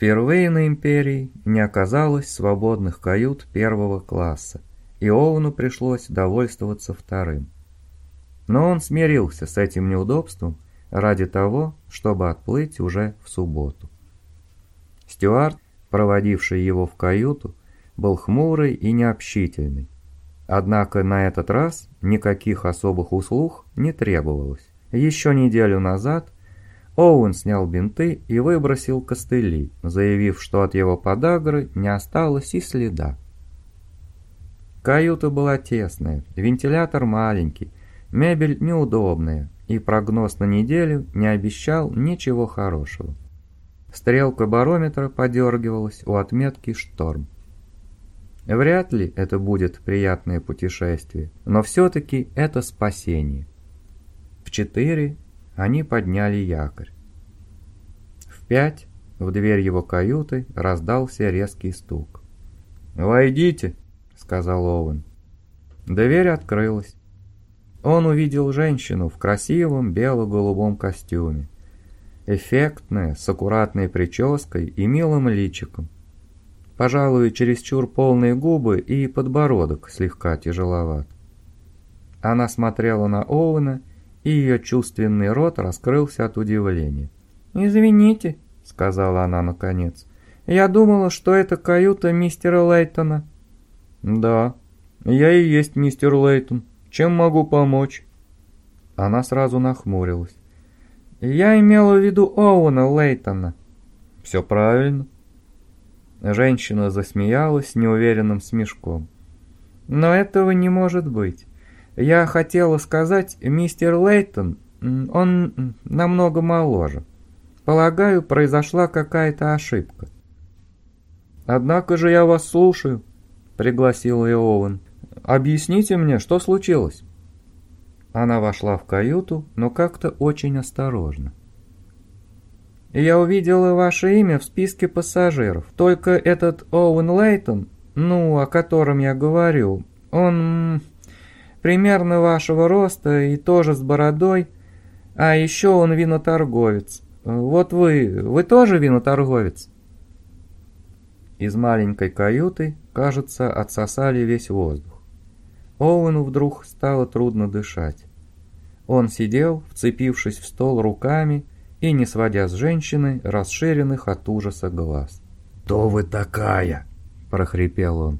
Впервые на Империи не оказалось свободных кают первого класса, и Оуну пришлось довольствоваться вторым. Но он смирился с этим неудобством ради того, чтобы отплыть уже в субботу. Стюарт, проводивший его в каюту, был хмурый и необщительный. Однако на этот раз никаких особых услуг не требовалось. Еще неделю назад Оуэн снял бинты и выбросил костыли, заявив, что от его подагры не осталось и следа. Каюта была тесная, вентилятор маленький, мебель неудобная, и прогноз на неделю не обещал ничего хорошего. Стрелка барометра подергивалась у отметки «Шторм». Вряд ли это будет приятное путешествие, но все-таки это спасение. В четыре они подняли якорь. В пять в дверь его каюты раздался резкий стук. «Войдите», — сказал Оуэн. Дверь открылась. Он увидел женщину в красивом бело-голубом костюме. Эффектная, с аккуратной прической и милым личиком. Пожалуй, чересчур полные губы и подбородок слегка тяжеловат. Она смотрела на Оуэна, и ее чувственный рот раскрылся от удивления. «Извините», — сказала она наконец, — «я думала, что это каюта мистера Лейтона». «Да, я и есть мистер Лейтон. Чем могу помочь?» Она сразу нахмурилась. «Я имела в виду Оуэна Лейтона». «Все правильно», Женщина засмеялась неуверенным смешком. «Но этого не может быть. Я хотела сказать, мистер Лейтон, он намного моложе. Полагаю, произошла какая-то ошибка». «Однако же я вас слушаю», — пригласил ее Оуэн. «Объясните мне, что случилось?» Она вошла в каюту, но как-то очень осторожно. Я увидела ваше имя в списке пассажиров. Только этот Оуэн Лейтон, ну, о котором я говорю, он примерно вашего роста и тоже с бородой, а еще он виноторговец. Вот вы, вы тоже виноторговец?» Из маленькой каюты, кажется, отсосали весь воздух. Оуэну вдруг стало трудно дышать. Он сидел, вцепившись в стол руками, и не сводя с женщины расширенных от ужаса глаз. «Кто вы такая?» – прохрипел он.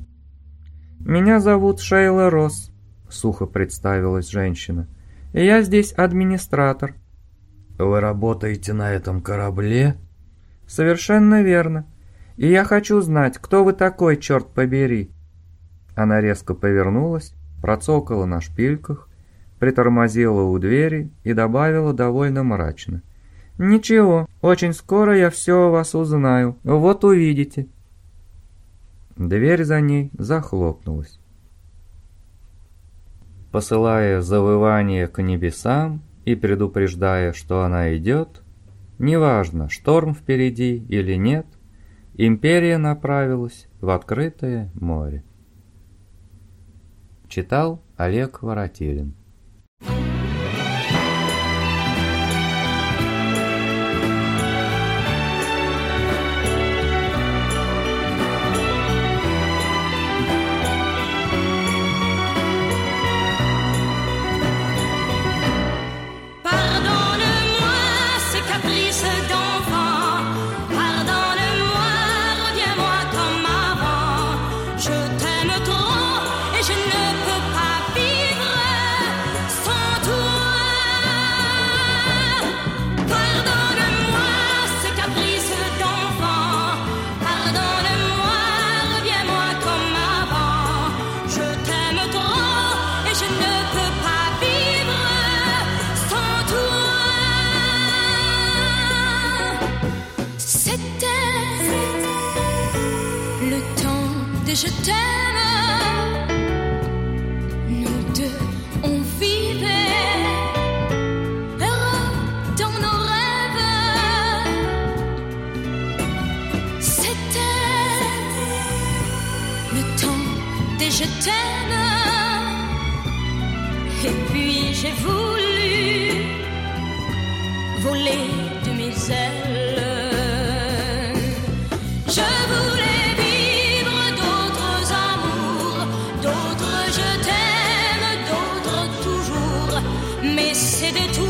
«Меня зовут Шейла Росс», – сухо представилась женщина. «И я здесь администратор». «Вы работаете на этом корабле?» «Совершенно верно. И я хочу знать, кто вы такой, черт побери». Она резко повернулась, процокала на шпильках, притормозила у двери и добавила довольно мрачно. «Ничего, очень скоро я все о вас узнаю, вот увидите». Дверь за ней захлопнулась. Посылая завывание к небесам и предупреждая, что она идет, неважно, шторм впереди или нет, империя направилась в открытое море. Читал Олег Воротилин. Je t'aime. Nous deux, on vivait heureux dans nos rêves. C'était le temps des je t'aime. Et puis j'ai voulu voler de mes ailes. de tout.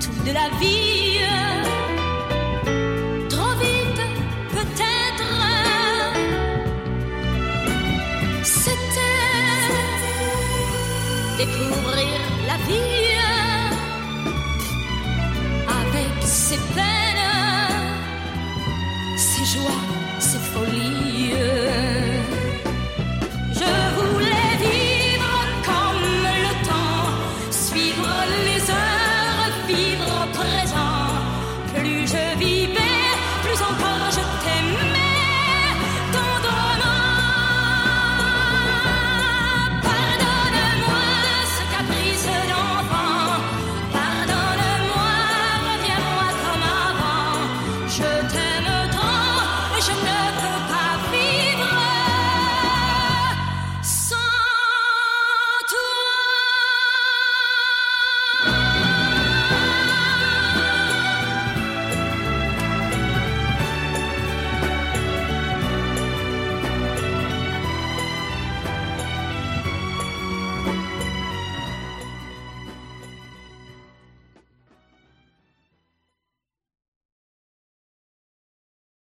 tout de la vie. Trop vite, peut-être. C'était découvrir